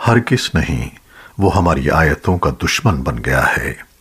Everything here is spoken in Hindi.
हर किस नहीं वो हमारी आयतों का दुश्मन बन गया है।